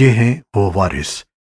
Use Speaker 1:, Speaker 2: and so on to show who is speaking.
Speaker 1: ये हैं वो वारिस।